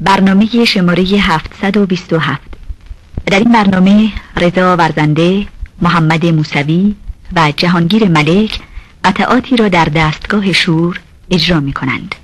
برنامه شماره 727 در این برنامه رضا ورزنده محمد موسوی و جهانگیر ملک قطعاتی را در دستگاه شور اجرا می کنند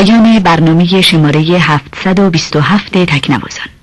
پایان برنامه شماره 727 تکنوازان.